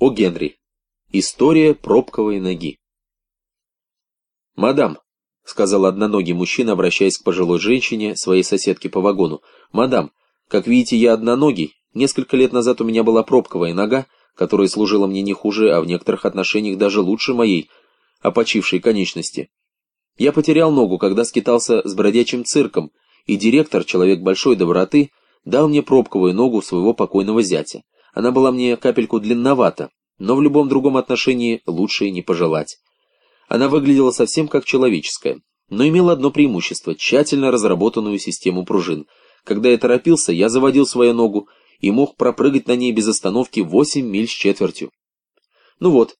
О Генри. История пробковой ноги. «Мадам», — сказал одноногий мужчина, обращаясь к пожилой женщине, своей соседке по вагону, «мадам, как видите, я одноногий. Несколько лет назад у меня была пробковая нога, которая служила мне не хуже, а в некоторых отношениях даже лучше моей, опочившей конечности. Я потерял ногу, когда скитался с бродячим цирком, и директор, человек большой доброты, дал мне пробковую ногу своего покойного зятя. Она была мне капельку длинновата, но в любом другом отношении лучше и не пожелать. Она выглядела совсем как человеческая, но имела одно преимущество – тщательно разработанную систему пружин. Когда я торопился, я заводил свою ногу и мог пропрыгать на ней без остановки 8 миль с четвертью. Ну вот,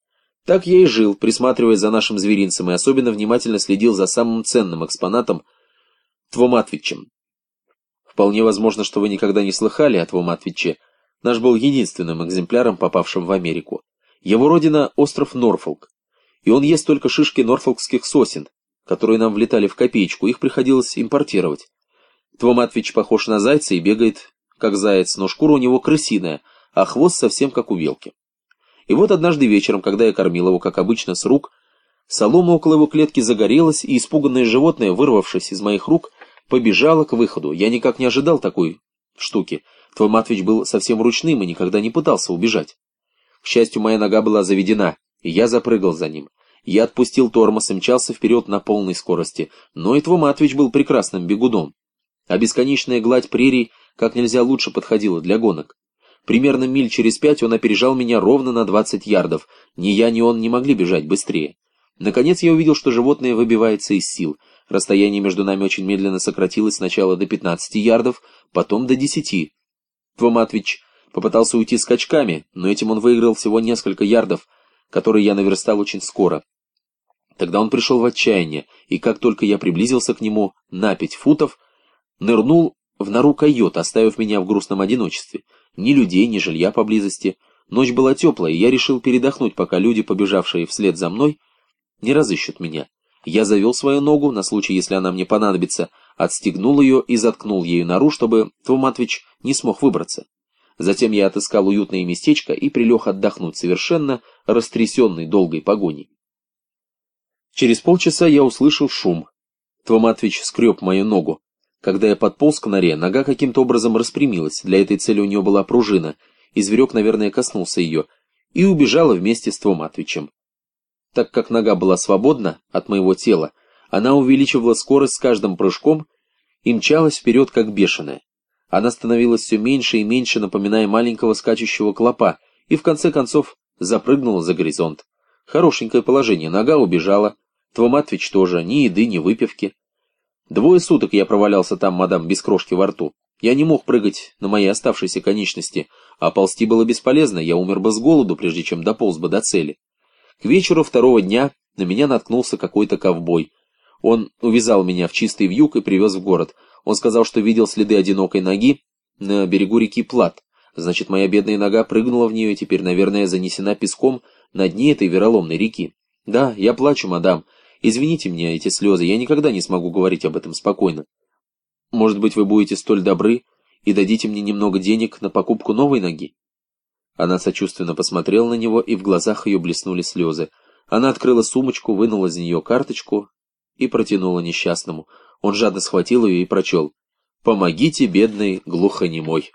так я и жил, присматриваясь за нашим зверинцем и особенно внимательно следил за самым ценным экспонатом – Твоматвичем. Вполне возможно, что вы никогда не слыхали о Твоматвиче – Наш был единственным экземпляром, попавшим в Америку. Его родина – остров Норфолк. И он ест только шишки норфолкских сосен, которые нам влетали в копеечку, их приходилось импортировать. Твоматвич похож на зайца и бегает, как заяц, но шкура у него крысиная, а хвост совсем как у белки. И вот однажды вечером, когда я кормил его, как обычно, с рук, солома около его клетки загорелась, и испуганное животное, вырвавшись из моих рук, побежало к выходу. Я никак не ожидал такой штуки – Твой Матвич был совсем ручным и никогда не пытался убежать. К счастью, моя нога была заведена, и я запрыгал за ним. Я отпустил тормоз и мчался вперед на полной скорости, но и твой Матвич был прекрасным бегуном. А бесконечная гладь прерий как нельзя лучше подходила для гонок. Примерно миль через пять он опережал меня ровно на 20 ярдов, ни я, ни он не могли бежать быстрее. Наконец я увидел, что животное выбивается из сил. Расстояние между нами очень медленно сократилось сначала до 15 ярдов, потом до 10. Твоматвич попытался уйти скачками, но этим он выиграл всего несколько ярдов, которые я наверстал очень скоро. Тогда он пришел в отчаяние, и как только я приблизился к нему на пять футов, нырнул в нору койот, оставив меня в грустном одиночестве. Ни людей, ни жилья поблизости. Ночь была теплая, и я решил передохнуть, пока люди, побежавшие вслед за мной, не разыщут меня. Я завел свою ногу, на случай, если она мне понадобится, отстегнул ее и заткнул ею нору, чтобы Твоматвич не смог выбраться. Затем я отыскал уютное местечко и прилег отдохнуть совершенно растрясенный долгой погоней. Через полчаса я услышал шум. Твоматвич скреб мою ногу. Когда я подполз к норе, нога каким-то образом распрямилась, для этой цели у нее была пружина, и зверек, наверное, коснулся ее, и убежала вместе с Твоматвичем. Так как нога была свободна от моего тела, она увеличивала скорость с каждым прыжком и мчалась вперед, как бешеная. Она становилась все меньше и меньше, напоминая маленького скачущего клопа, и в конце концов запрыгнула за горизонт. Хорошенькое положение, нога убежала. Твоматвич тоже, ни еды, ни выпивки. Двое суток я провалялся там, мадам, без крошки во рту. Я не мог прыгать на моей оставшейся конечности, а ползти было бесполезно, я умер бы с голоду, прежде чем дополз бы до цели. К вечеру второго дня на меня наткнулся какой-то ковбой. Он увязал меня в чистый вьюг и привез в город. Он сказал, что видел следы одинокой ноги на берегу реки Плат. Значит, моя бедная нога прыгнула в нее и теперь, наверное, занесена песком на дне этой вероломной реки. Да, я плачу, мадам. Извините мне эти слезы, я никогда не смогу говорить об этом спокойно. Может быть, вы будете столь добры и дадите мне немного денег на покупку новой ноги? Она сочувственно посмотрела на него, и в глазах ее блеснули слезы. Она открыла сумочку, вынула из нее карточку и протянула несчастному. Он жадно схватил ее и прочел. «Помогите, бедный глухонемой».